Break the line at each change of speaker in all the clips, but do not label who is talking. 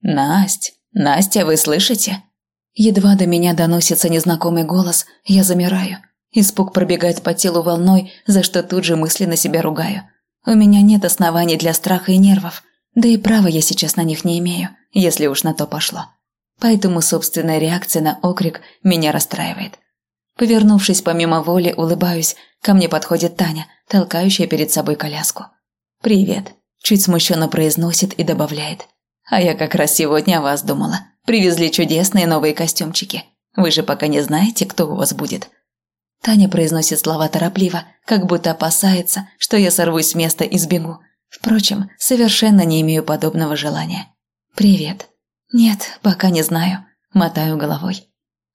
Насть, Настя, вы слышите?»
Едва до меня доносится незнакомый голос, я замираю. Испуг пробегает по телу волной, за что тут же мысленно себя ругаю. У меня нет оснований для страха и нервов, да и права я сейчас на них не имею, если уж на то пошло. Поэтому собственная реакция на окрик меня расстраивает. Повернувшись помимо воли, улыбаюсь, ко мне подходит Таня, толкающая перед собой коляску. «Привет», – чуть смущенно произносит и добавляет. «А я как раз сегодня о вас думала. Привезли чудесные новые костюмчики. Вы же пока не знаете, кто у вас будет». Таня произносит слова торопливо, как будто опасается, что я сорвусь с места и сбегу. Впрочем, совершенно не имею подобного желания. «Привет». «Нет, пока не знаю». Мотаю головой.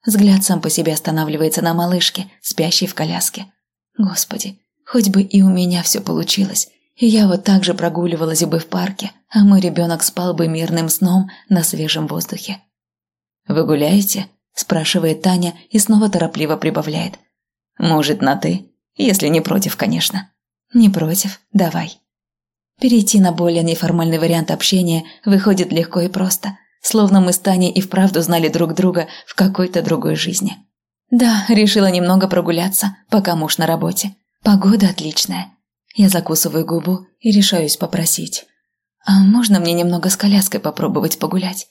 Взгляд сам по себе останавливается на малышке, спящей в коляске. Господи, хоть бы и у меня все получилось. И я вот так же прогуливалась бы в парке, а мой ребенок спал бы мирным сном на свежем воздухе. «Вы гуляете?» – спрашивает Таня и снова торопливо прибавляет. «Может, на «ты», если не против, конечно». «Не против, давай». Перейти на более неформальный вариант общения выходит легко и просто, словно мы с Таней и вправду знали друг друга в какой-то другой жизни. Да, решила немного прогуляться, пока муж на работе. Погода отличная. Я закусываю губу и решаюсь попросить. «А можно мне немного с коляской попробовать погулять?»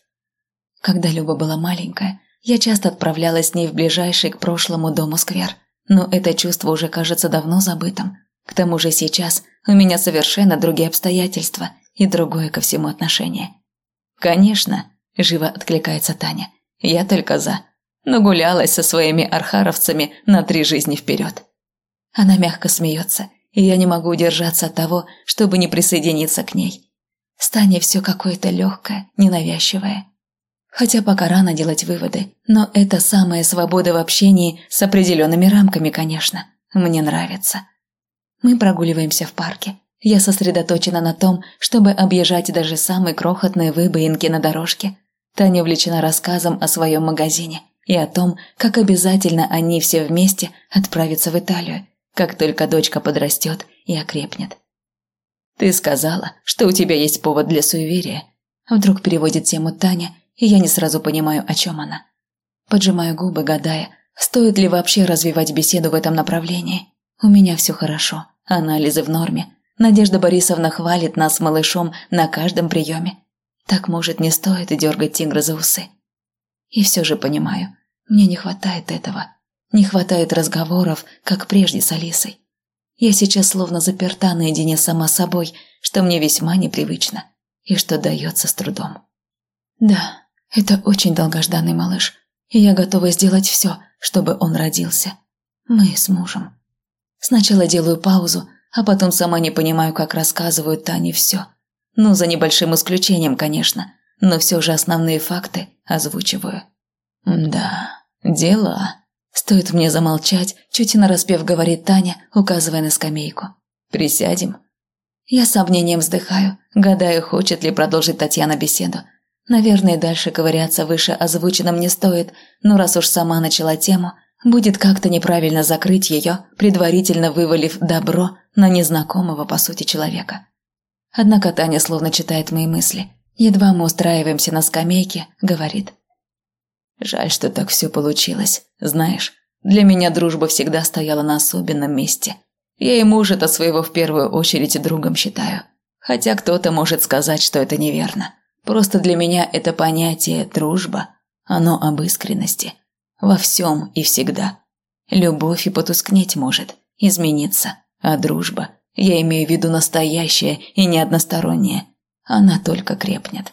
Когда Люба была маленькая, я часто отправлялась с ней в ближайший к прошлому дому сквер. Но это чувство уже кажется давно забытым. К тому же сейчас у меня совершенно другие обстоятельства и другое ко всему отношение. «Конечно», – живо откликается Таня, – «я только за. Но гулялась со своими архаровцами на три жизни вперед». Она мягко смеется, и я не могу удержаться от того, чтобы не присоединиться к ней. С Таней все какое-то легкое, ненавязчивое. Хотя пока рано делать выводы, но это самая свобода в общении с определенными рамками, конечно. Мне нравится. Мы прогуливаемся в парке. Я сосредоточена на том, чтобы объезжать даже самые крохотные выбоинки на дорожке. Таня увлечена рассказом о своем магазине и о том, как обязательно они все вместе отправятся в Италию, как только дочка подрастет и окрепнет. «Ты сказала, что у тебя есть повод для суеверия», вдруг переводит тему Таня, и я не сразу понимаю, о чем она. Поджимаю губы, гадая, стоит ли вообще развивать беседу в этом направлении. У меня все хорошо, анализы в норме. Надежда Борисовна хвалит нас с малышом на каждом приеме. Так, может, не стоит дергать тигра за усы. И все же понимаю, мне не хватает этого. Не хватает разговоров, как прежде с Алисой. Я сейчас словно заперта наедине сама собой, что мне весьма непривычно и что дается с трудом. Да, это очень долгожданный малыш, и я готова сделать все, чтобы он родился. Мы с мужем. Сначала делаю паузу, а потом сама не понимаю, как рассказываю Тане все. Ну, за небольшим исключением, конечно, но все же основные факты озвучиваю. Да, дела. Стоит мне замолчать, чуть и нараспев говорит Таня, указывая на скамейку. «Присядем». Я с сомнением вздыхаю, гадаю, хочет ли продолжить Татьяна беседу. Наверное, дальше ковыряться выше озвученным не стоит, но раз уж сама начала тему, будет как-то неправильно закрыть ее, предварительно вывалив добро на незнакомого по сути человека. Однако Таня словно читает мои мысли. Едва мы устраиваемся на скамейке, говорит – Жаль, что так все получилось. Знаешь, для меня дружба всегда стояла на особенном месте. Я и мужа-то своего в первую очередь другом считаю. Хотя кто-то может сказать, что это неверно. Просто для меня это понятие «дружба», оно об искренности. Во всем и всегда. Любовь и потускнеть может, измениться. А дружба, я имею в виду настоящая и не односторонняя, она только крепнет.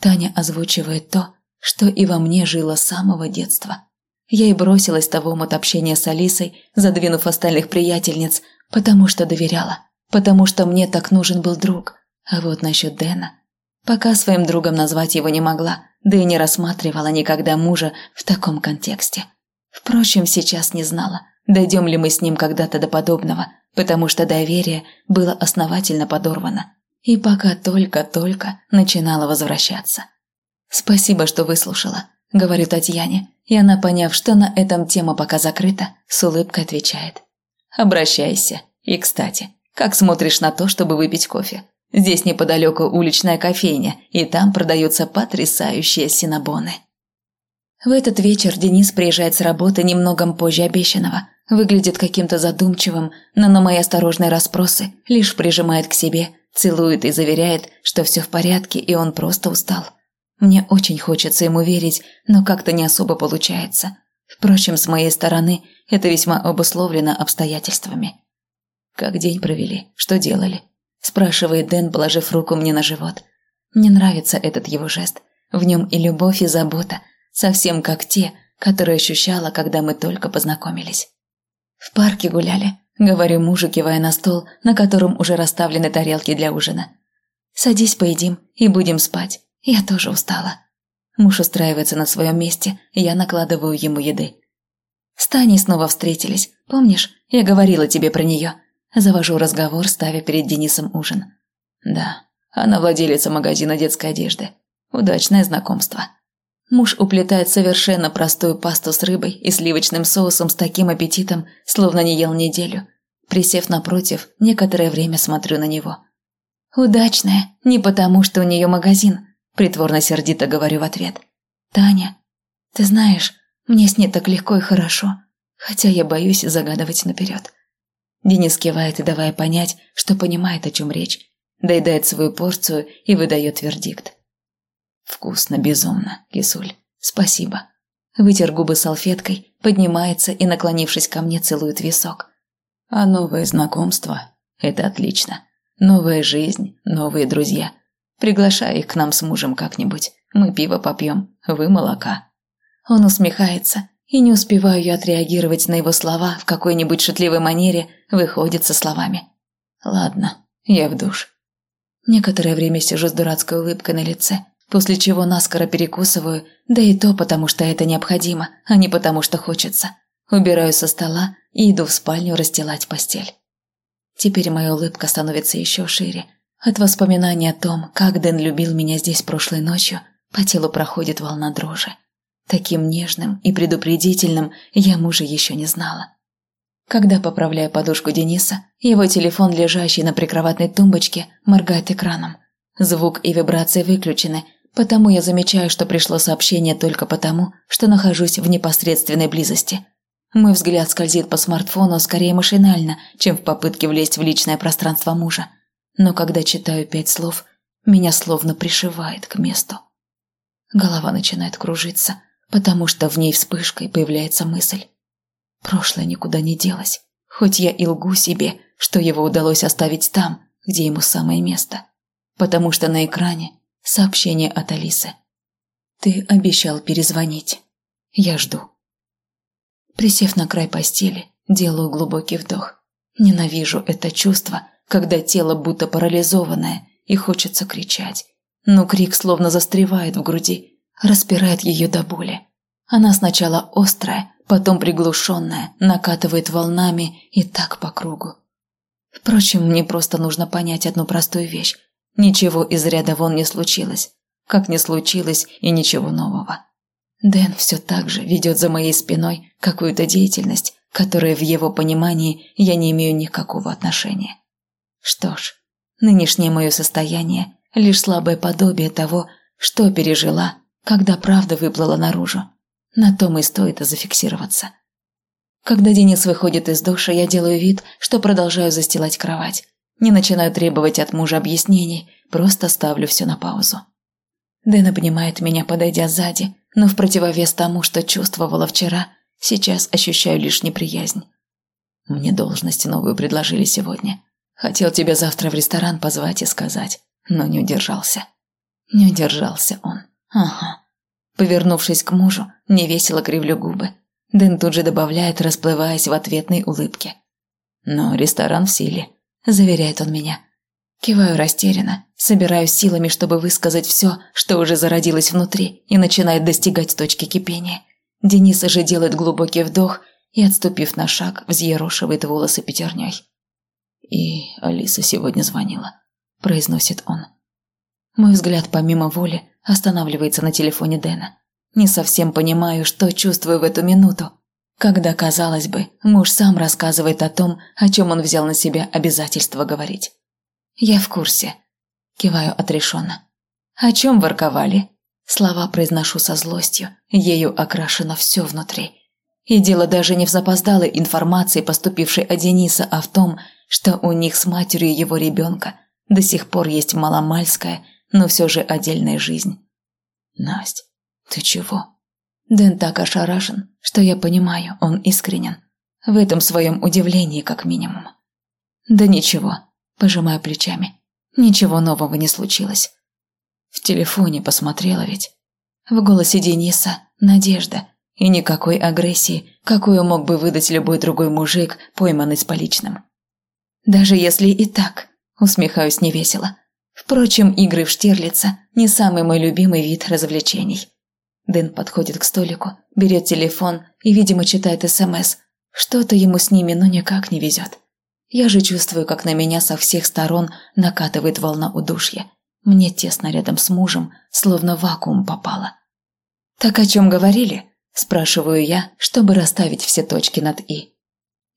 Таня озвучивает то, что и во мне жило с самого детства. Я и бросилась того от общения с Алисой, задвинув остальных приятельниц, потому что доверяла, потому что мне так нужен был друг. А вот насчет Дэна... Пока своим другом назвать его не могла, да и не рассматривала никогда мужа в таком контексте. Впрочем, сейчас не знала, дойдем ли мы с ним когда-то до подобного, потому что доверие было основательно подорвано. И пока только-только начинало возвращаться. «Спасибо, что выслушала», – говорю Татьяне, и она, поняв, что на этом тема пока закрыта, с улыбкой отвечает. «Обращайся. И, кстати, как смотришь на то, чтобы выпить кофе? Здесь неподалеку уличная кофейня, и там продаются потрясающие синабоны. В этот вечер Денис приезжает с работы немного позже обещанного. Выглядит каким-то задумчивым, но на мои осторожные расспросы лишь прижимает к себе, целует и заверяет, что все в порядке и он просто устал. Мне очень хочется ему верить, но как-то не особо получается. Впрочем, с моей стороны это весьма обусловлено обстоятельствами. «Как день провели? Что делали?» – спрашивает Дэн, положив руку мне на живот. Мне нравится этот его жест. В нем и любовь, и забота, совсем как те, которые ощущала, когда мы только познакомились. «В парке гуляли», – говорю мужу, кивая на стол, на котором уже расставлены тарелки для ужина. «Садись, поедим и будем спать. Я тоже устала». Муж устраивается на своем месте, я накладываю ему еды. С Таней снова встретились. Помнишь, я говорила тебе про нее? Завожу разговор, ставя перед Денисом ужин. Да, она владелица магазина детской одежды. Удачное знакомство. Муж уплетает совершенно простую пасту с рыбой и сливочным соусом с таким аппетитом, словно не ел неделю. Присев напротив, некоторое время смотрю на него. «Удачная, не потому, что у нее магазин», – притворно-сердито говорю в ответ. «Таня, ты знаешь, мне с ней так легко и хорошо, хотя я боюсь загадывать наперед». Денис кивает давая понять, что понимает, о чем речь, доедает свою порцию и выдает вердикт. Вкусно, безумно, кисуль. Спасибо. Вытер губы салфеткой, поднимается и, наклонившись ко мне, целует висок. А новое знакомство – это отлично. Новая жизнь, новые друзья. Приглашай их к нам с мужем как-нибудь. Мы пиво попьем, вы молока. Он усмехается, и не успеваю я отреагировать на его слова в какой-нибудь шутливой манере, выходит со словами. «Ладно, я в душ». Некоторое время сижу с дурацкой улыбкой на лице – после чего наскоро перекусываю, да и то потому, что это необходимо, а не потому, что хочется. Убираю со стола и иду в спальню расстилать постель. Теперь моя улыбка становится еще шире. От воспоминания о том, как Дэн любил меня здесь прошлой ночью, по телу проходит волна дрожи. Таким нежным и предупредительным я мужа еще не знала. Когда поправляю подушку Дениса, его телефон, лежащий на прикроватной тумбочке, моргает экраном. Звук и вибрации выключены, Потому я замечаю, что пришло сообщение только потому, что нахожусь в непосредственной близости. Мой взгляд скользит по смартфону скорее машинально, чем в попытке влезть в личное пространство мужа. Но когда читаю пять слов, меня словно пришивает к месту. Голова начинает кружиться, потому что в ней вспышкой появляется мысль. Прошлое никуда не делось, хоть я и лгу себе, что его удалось оставить там, где ему самое место. Потому что на экране Сообщение от Алисы. «Ты обещал перезвонить. Я жду». Присев на край постели, делаю глубокий вдох. Ненавижу это чувство, когда тело будто парализованное и хочется кричать. Но крик словно застревает в груди, распирает ее до боли. Она сначала острая, потом приглушенная, накатывает волнами и так по кругу. Впрочем, мне просто нужно понять одну простую вещь. Ничего из ряда вон не случилось, как не случилось и ничего нового. Дэн все так же ведет за моей спиной какую-то деятельность, которая в его понимании я не имею никакого отношения. Что ж, нынешнее мое состояние – лишь слабое подобие того, что пережила, когда правда выплыла наружу. На том и стоит зафиксироваться. Когда Денис выходит из душа, я делаю вид, что продолжаю застилать кровать. Не начинаю требовать от мужа объяснений, просто ставлю все на паузу. Дэн обнимает меня, подойдя сзади, но в противовес тому, что чувствовала вчера, сейчас ощущаю лишь неприязнь. Мне должность новую предложили сегодня. Хотел тебя завтра в ресторан позвать и сказать, но не удержался. Не удержался он. Ага. Повернувшись к мужу, невесело кривлю губы. Дэн тут же добавляет, расплываясь в ответной улыбке. Но ресторан в силе. – заверяет он меня. Киваю растерянно, собираюсь силами, чтобы высказать все, что уже зародилось внутри и начинает достигать точки кипения. Денис же делает глубокий вдох и, отступив на шаг, взъерошивает волосы пятерней. «И Алиса сегодня звонила», – произносит он. Мой взгляд помимо воли останавливается на телефоне Дэна. Не совсем понимаю, что чувствую в эту минуту, когда, казалось бы, муж сам рассказывает о том, о чем он взял на себя обязательство говорить. Я в курсе. киваю отрешенно. «О чем ворковали?» Слова произношу со злостью, ею окрашено все внутри. И дело даже не в запоздалой информации, поступившей от Дениса, а в том, что у них с матерью его ребенка до сих пор есть маломальская, но все же отдельная жизнь. «Насть, ты чего?» Дэн так ошарашен, что я понимаю, он искренен. В этом своем удивлении, как минимум. «Да ничего», – пожимаю плечами. «Ничего нового не случилось». В телефоне посмотрела ведь. В голосе Дениса надежда и никакой агрессии, какую мог бы выдать любой другой мужик, пойманный с поличным. Даже если и так, усмехаюсь невесело. Впрочем, игры в Штирлица – не самый мой любимый вид развлечений. Дэн подходит к столику, берет телефон и, видимо, читает СМС. Что-то ему с ними ну никак не везет. Я же чувствую, как на меня со всех сторон накатывает волна удушья. Мне тесно рядом с мужем, словно вакуум попало. «Так о чем говорили?» – спрашиваю я, чтобы расставить все точки над «и».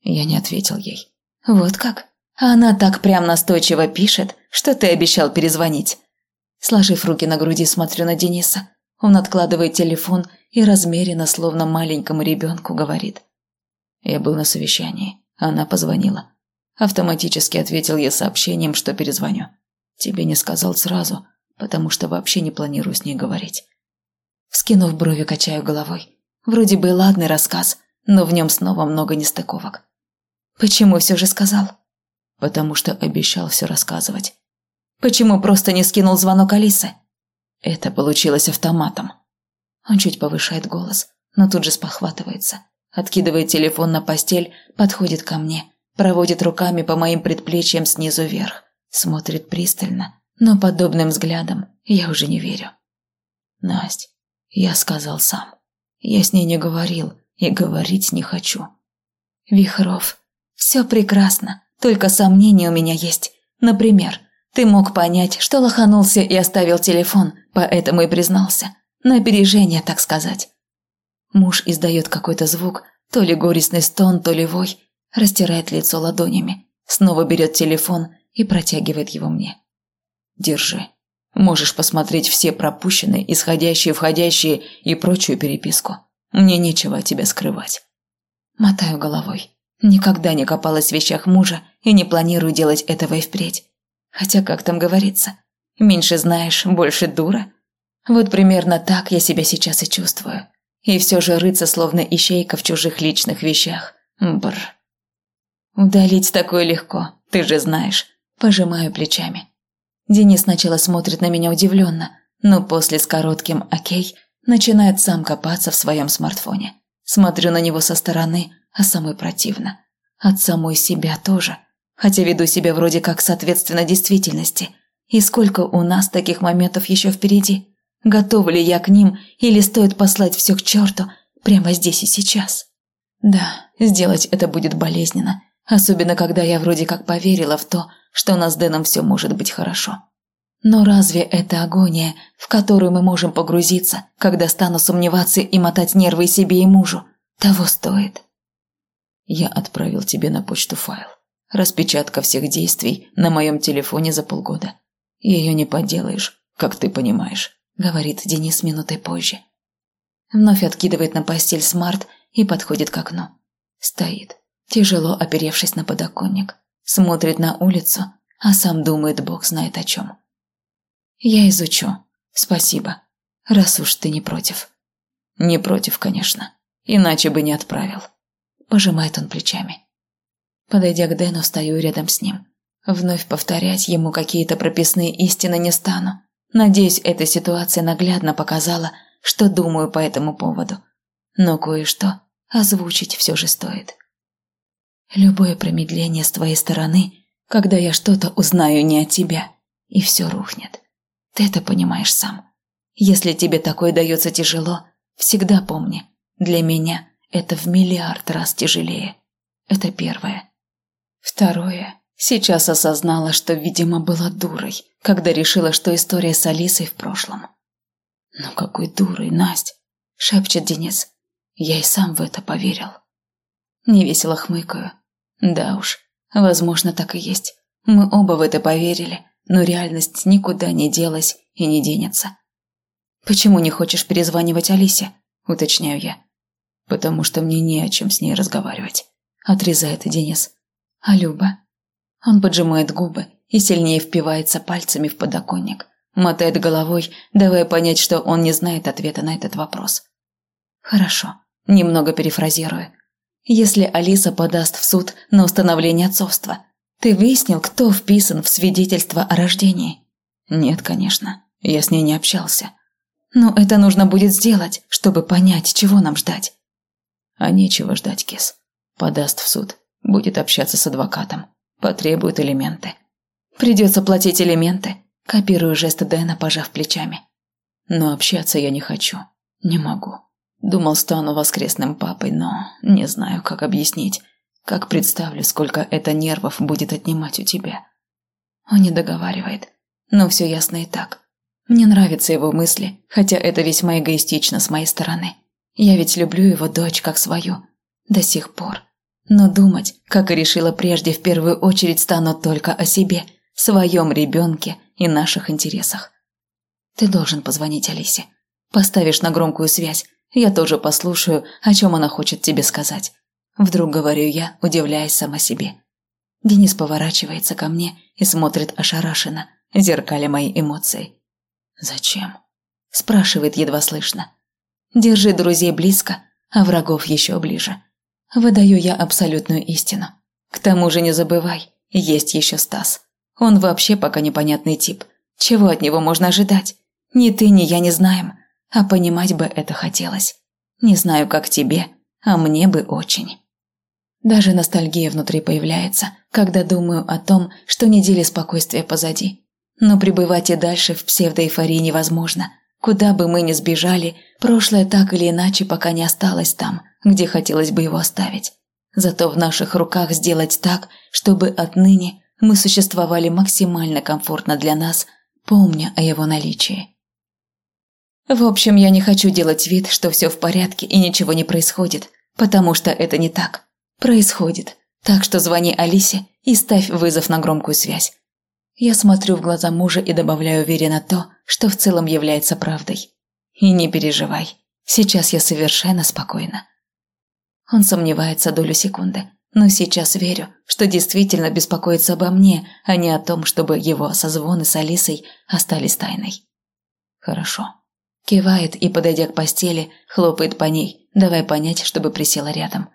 Я не ответил ей. «Вот как? Она так прям настойчиво пишет, что ты обещал перезвонить». Сложив руки на груди, смотрю на Дениса. Он откладывает телефон и размеренно, словно маленькому ребенку, говорит. Я был на совещании. Она позвонила. Автоматически ответил я сообщением, что перезвоню. Тебе не сказал сразу, потому что вообще не планирую с ней говорить. Вскинув брови, качаю головой. Вроде бы ладный рассказ, но в нем снова много нестыковок. Почему все же сказал? Потому что обещал все рассказывать. Почему просто не скинул звонок Алисы? Это получилось автоматом. Он чуть повышает голос, но тут же спохватывается. Откидывает телефон на постель, подходит ко мне, проводит руками по моим предплечьям снизу вверх, смотрит пристально, но подобным взглядом я уже не верю. Насть, я сказал сам. Я с ней не говорил и говорить не хочу. Вихров, все прекрасно, только сомнения у меня есть. Например, ты мог понять, что лоханулся и оставил телефон, поэтому и признался. На опережение, так сказать. Муж издает какой-то звук, то ли горестный стон, то ли вой, растирает лицо ладонями, снова берет телефон и протягивает его мне. Держи. Можешь посмотреть все пропущенные, исходящие, входящие и прочую переписку. Мне нечего от тебя скрывать. Мотаю головой. Никогда не копалась в вещах мужа и не планирую делать этого и впредь. Хотя, как там говорится, меньше знаешь, больше дура. Вот примерно так я себя сейчас и чувствую. И все же рыться, словно ищейка в чужих личных вещах. Бр. Удалить такое легко, ты же знаешь. Пожимаю плечами. Денис сначала смотрит на меня удивленно, но после с коротким «окей» начинает сам копаться в своем смартфоне. Смотрю на него со стороны, а самой противно. От самой себя тоже хотя веду себя вроде как соответственно действительности. И сколько у нас таких моментов еще впереди? Готова ли я к ним или стоит послать все к черту прямо здесь и сейчас? Да, сделать это будет болезненно, особенно когда я вроде как поверила в то, что у нас с Дэном все может быть хорошо. Но разве это агония, в которую мы можем погрузиться, когда стану сомневаться и мотать нервы себе и мужу? Того стоит. Я отправил тебе на почту файл. Распечатка всех действий на моем телефоне за полгода. Ее не поделаешь, как ты понимаешь», – говорит Денис минутой позже. Вновь откидывает на постель смарт и подходит к окну. Стоит, тяжело оперевшись на подоконник. Смотрит на улицу, а сам думает, бог знает о чем. «Я изучу. Спасибо. Раз уж ты не против». «Не против, конечно. Иначе бы не отправил». Пожимает он плечами. Подойдя к Дэну, стою рядом с ним. Вновь повторять ему какие-то прописные истины не стану. Надеюсь, эта ситуация наглядно показала, что думаю по этому поводу. Но кое-что озвучить все же стоит. Любое промедление с твоей стороны, когда я что-то узнаю не от тебя, и все рухнет. Ты это понимаешь сам. Если тебе такое дается тяжело, всегда помни, для меня это в миллиард раз тяжелее. Это первое. Второе. Сейчас осознала, что, видимо, была дурой, когда решила, что история с Алисой в прошлом. «Ну какой дурой, Настя!» – шепчет Денис. Я и сам в это поверил. Невесело хмыкаю. Да уж, возможно, так и есть. Мы оба в это поверили, но реальность никуда не делась и не денется. «Почему не хочешь перезванивать Алисе?» – уточняю я. «Потому что мне не о чем с ней разговаривать», – отрезает Денис. «А Люба?» Он поджимает губы и сильнее впивается пальцами в подоконник. Мотает головой, давая понять, что он не знает ответа на этот вопрос. «Хорошо», – немного перефразирую. «Если Алиса подаст в суд на установление отцовства, ты выяснил, кто вписан в свидетельство о рождении?» «Нет, конечно. Я с ней не общался». «Но это нужно будет сделать, чтобы понять, чего нам ждать». «А нечего ждать, Кис. Подаст в суд. Будет общаться с адвокатом. Потребует элементы». «Придется платить элементы», – копирую жест Дэна, пожав плечами. «Но общаться я не хочу. Не могу. Думал, стану воскресным папой, но не знаю, как объяснить. Как представлю, сколько это нервов будет отнимать у тебя. Он не договаривает, но все ясно и так. Мне нравятся его мысли, хотя это весьма эгоистично с моей стороны. Я ведь люблю его дочь как свою. До сих пор. Но думать, как и решила прежде, в первую очередь стану только о себе, своем ребенке и наших интересах. Ты должен позвонить Алисе. Поставишь на громкую связь, я тоже послушаю, о чем она хочет тебе сказать. Вдруг говорю я, удивляясь сама себе. Денис поворачивается ко мне и смотрит ошарашенно, зеркаля мои эмоции. «Зачем?» – спрашивает едва слышно. «Держи друзей близко, а врагов еще ближе». Выдаю я абсолютную истину. К тому же не забывай, есть еще Стас. Он вообще пока непонятный тип. Чего от него можно ожидать? Ни ты, ни я не знаем, а понимать бы это хотелось. Не знаю, как тебе, а мне бы очень. Даже ностальгия внутри появляется, когда думаю о том, что недели спокойствия позади. Но пребывать и дальше в псевдоэйфории невозможно. Куда бы мы ни сбежали, прошлое так или иначе пока не осталось там, где хотелось бы его оставить. Зато в наших руках сделать так, чтобы отныне мы существовали максимально комфортно для нас, помня о его наличии. В общем, я не хочу делать вид, что все в порядке и ничего не происходит, потому что это не так. Происходит. Так что звони Алисе и ставь вызов на громкую связь. Я смотрю в глаза мужа и добавляю уверенно то, что в целом является правдой. И не переживай, сейчас я совершенно спокойна. Он сомневается долю секунды, но сейчас верю, что действительно беспокоится обо мне, а не о том, чтобы его созвоны с Алисой остались тайной. Хорошо. Кивает и, подойдя к постели, хлопает по ней, давая понять, чтобы присела рядом.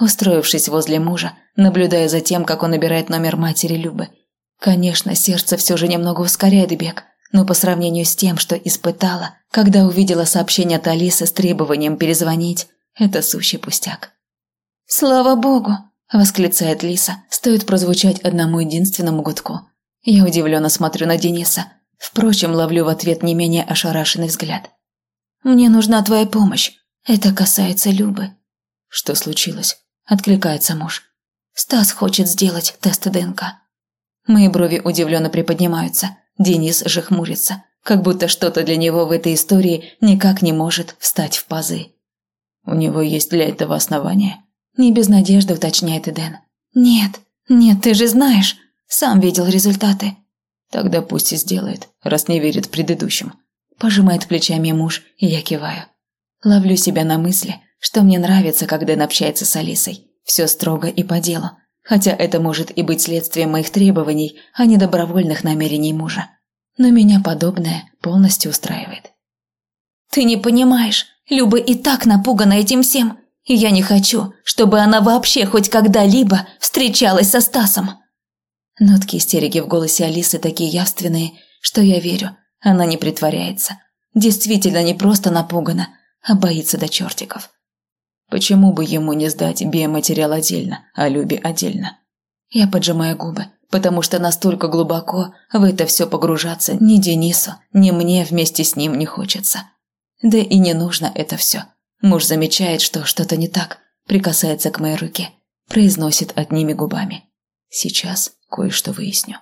Устроившись возле мужа, наблюдая за тем, как он набирает номер матери Любы. Конечно, сердце все же немного ускоряет бег, но по сравнению с тем, что испытала, когда увидела сообщение от Алисы с требованием перезвонить, это сущий пустяк. «Слава богу!» – восклицает Лиса, стоит прозвучать одному единственному гудку. Я удивленно смотрю на Дениса, впрочем, ловлю в ответ не менее ошарашенный взгляд. «Мне нужна твоя помощь. Это касается Любы». «Что случилось?» – откликается муж. «Стас хочет сделать тест ДНК». Мои брови удивленно приподнимаются. Денис же хмурится, как будто что-то для него в этой истории никак не может встать в пазы. «У него есть для этого основания?» Не без надежды уточняет Эден. «Нет, нет, ты же знаешь. Сам видел результаты». «Тогда пусть и сделает, раз не верит предыдущим». Пожимает плечами муж, и я киваю. Ловлю себя на мысли, что мне нравится, когда Дэн общается с Алисой. Все строго и по делу. Хотя это может и быть следствием моих требований, а не добровольных намерений мужа. Но меня подобное полностью устраивает. «Ты не понимаешь, Люба и так напугана этим всем, и я не хочу, чтобы она вообще хоть когда-либо встречалась со Стасом». Нотки истерики в голосе Алисы такие явственные, что я верю, она не притворяется. Действительно не просто напугана, а боится до чертиков. Почему бы ему не сдать биоматериал отдельно, а Любе отдельно? Я поджимаю губы, потому что настолько глубоко в это все погружаться ни Денису, ни мне вместе с ним не хочется. Да и не нужно это все. Муж замечает, что что-то не так, прикасается к моей руке, произносит одними губами. Сейчас кое-что выясню.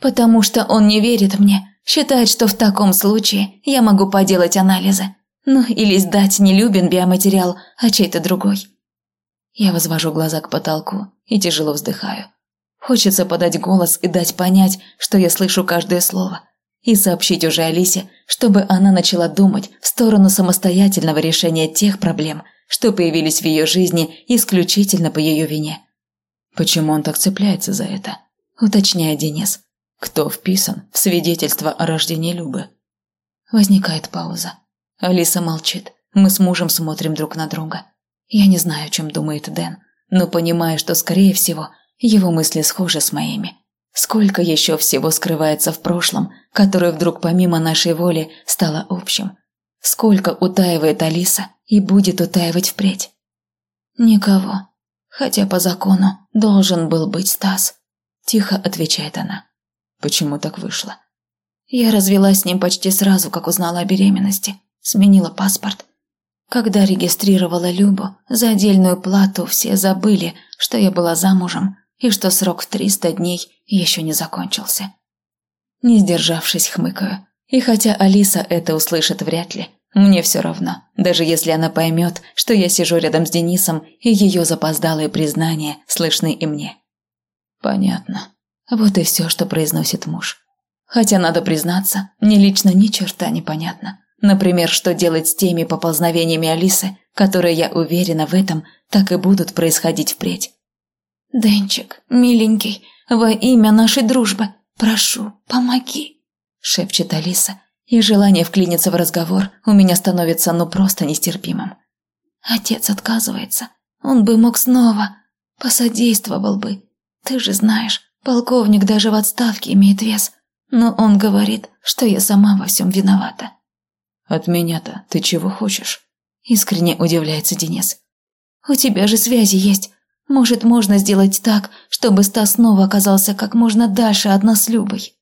Потому что он не верит мне, считает, что в таком случае я могу поделать анализы. Ну, или сдать не Любин биоматериал, а чей-то другой. Я возвожу глаза к потолку и тяжело вздыхаю. Хочется подать голос и дать понять, что я слышу каждое слово. И сообщить уже Алисе, чтобы она начала думать в сторону самостоятельного решения тех проблем, что появились в ее жизни исключительно по ее вине. «Почему он так цепляется за это?» – уточняет Денис. «Кто вписан в свидетельство о рождении Любы?» Возникает пауза. Алиса молчит. Мы с мужем смотрим друг на друга. Я не знаю, о чем думает Дэн, но понимаю, что, скорее всего, его мысли схожи с моими. Сколько еще всего скрывается в прошлом, которое вдруг помимо нашей воли стало общим? Сколько утаивает Алиса и будет утаивать впредь? Никого. Хотя по закону должен был быть Стас. Тихо отвечает она. Почему так вышло? Я развелась с ним почти сразу, как узнала о беременности. Сменила паспорт. Когда регистрировала Любу, за отдельную плату все забыли, что я была замужем и что срок в 300 дней еще не закончился. Не сдержавшись, хмыкаю. И хотя Алиса это услышит вряд ли, мне все равно, даже если она поймет, что я сижу рядом с Денисом, и ее запоздалые признания слышны и мне. Понятно. Вот и все, что произносит муж. Хотя, надо признаться, мне лично ни черта не понятно. Например, что делать с теми поползновениями Алисы, которые, я уверена в этом, так и будут происходить впредь. «Денчик, миленький, во имя нашей дружбы, прошу, помоги», – шепчет Алиса, и желание вклиниться в разговор у меня становится ну просто нестерпимым. Отец отказывается, он бы мог снова, посодействовал бы. Ты же знаешь, полковник даже в отставке имеет вес, но он говорит, что я сама во всем виновата.
«От меня-то ты чего хочешь?»
– искренне удивляется Денис. «У тебя же связи есть. Может, можно сделать так, чтобы Стас снова оказался как можно дальше от нас Любой?»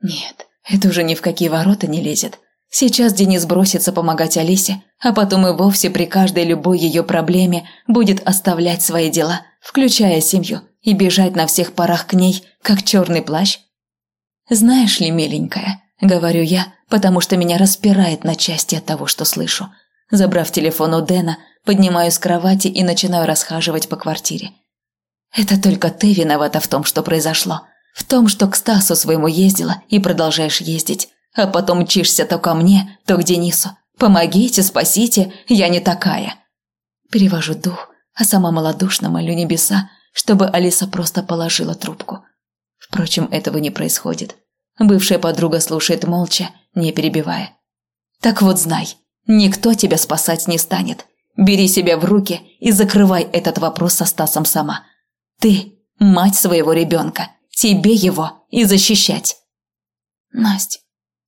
«Нет, это уже ни в какие ворота не лезет. Сейчас Денис бросится помогать Алисе, а потом и вовсе при каждой любой ее проблеме будет оставлять свои дела, включая семью, и бежать на всех парах к ней, как черный плащ. Знаешь ли, миленькая, говорю я, потому что меня распирает на части от того, что слышу. Забрав телефон у Дэна, поднимаюсь с кровати и начинаю расхаживать по квартире. Это только ты виновата в том, что произошло. В том, что к Стасу своему ездила и продолжаешь ездить, а потом мчишься то ко мне, то к Денису. Помогите, спасите, я не такая. Перевожу дух, а сама малодушно молю небеса, чтобы Алиса просто положила трубку. Впрочем, этого не происходит. Бывшая подруга слушает молча, не перебивая. «Так вот знай, никто тебя спасать не станет. Бери себя в руки и закрывай этот вопрос со Стасом сама. Ты – мать своего ребенка, тебе его и защищать». «Настя,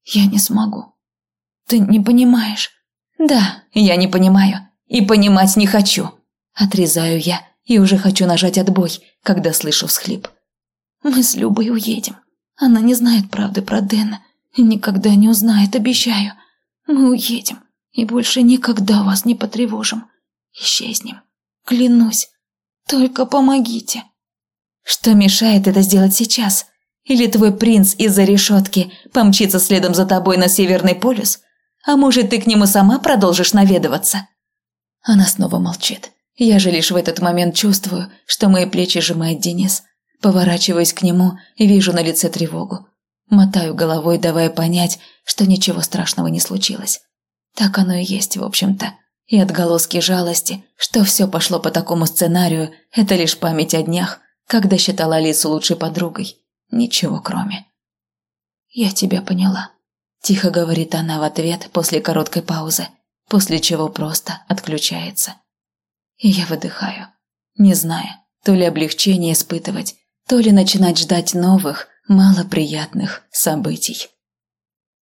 я не смогу. Ты не понимаешь». «Да, я не понимаю и понимать не хочу». Отрезаю я и уже хочу нажать отбой, когда слышу всхлип. «Мы с Любой уедем. Она не знает правды про Дэна и никогда не узнает, обещаю. Мы уедем и больше никогда вас не потревожим. Исчезнем. Клянусь. Только помогите». «Что мешает это сделать сейчас? Или твой принц из-за решетки помчится следом за тобой на Северный полюс? А может, ты к нему сама продолжишь наведываться?» Она снова молчит. Я же лишь в этот момент чувствую, что мои плечи сжимает Денис – Поворачиваясь к нему, вижу на лице тревогу. Мотаю головой, давая понять, что ничего страшного не случилось. Так оно и есть, в общем-то. И отголоски жалости, что все пошло по такому сценарию, это лишь память о днях, когда считала Алису лучшей подругой. Ничего кроме. «Я тебя поняла», – тихо говорит она в ответ после короткой паузы, после чего просто отключается. И я выдыхаю, не зная, то ли облегчение испытывать, то ли начинать ждать новых, малоприятных событий.